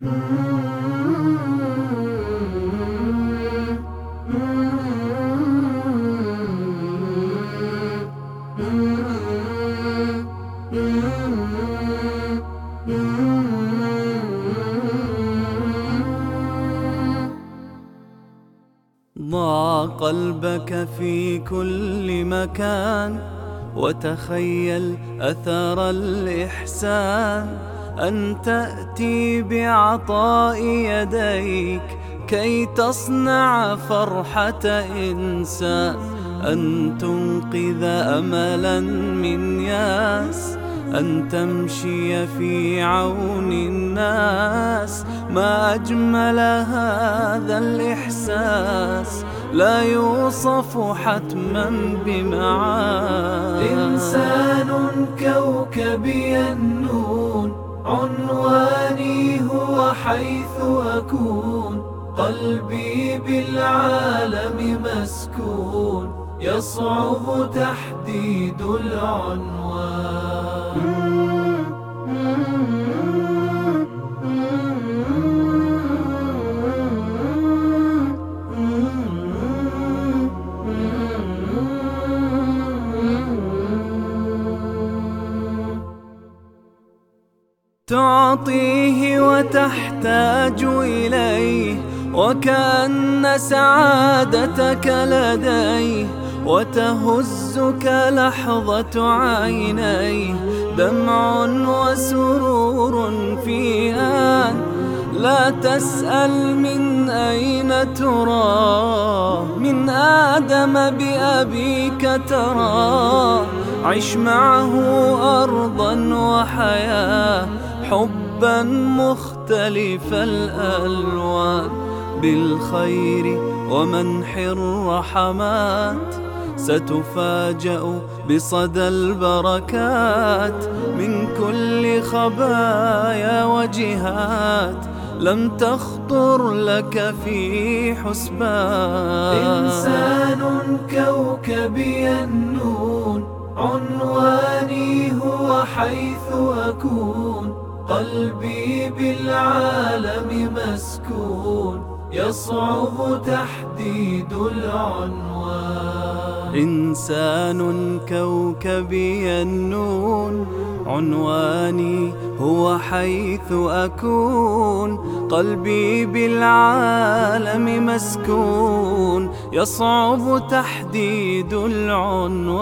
ضع قلبك في كل مكان وتخيل أثر الإحسان. أن تأتي بعطاء يديك كي تصنع فرحة إنسان. أن تنقذ أملا من ياس. أن تمشي في عون الناس. ما أجمل هذا الإحساس. لا يوصف حتما بمعاد إنسان كوكبي النور. حيث أكون قلبي بالعالم مسكون يصعب تحديد العنوان. تعطيه وتحتاج إليه وكأن سعادتك لديه وتهزك لحظة عينيه. دمع وسرور فيها لا تسأل من أين ترى. من آدم بأبيك ترى. عش معه أرضا وحياة. حبا مختلف الألوان بالخير ومنح الرحمات ستفاجأ بصدى البركات. من كل خبايا وجهات لم تخطر لك في حسبان. إنسان كوكبي النون عنواني هو حيث أكون. قلبي بالعالم مسكون يصعب تحديد العنوان. إنسان كوكبي النون عنواني هو حيث أكون. قلبي بالعالم مسكون يصعب تحديد العنوان.